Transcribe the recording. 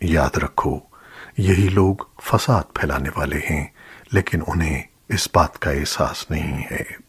یاد رکھو، یہی لوگ فساد پھیلانے والے ہیں، لیکن انہیں اس بات کا احساس نہیں ہے۔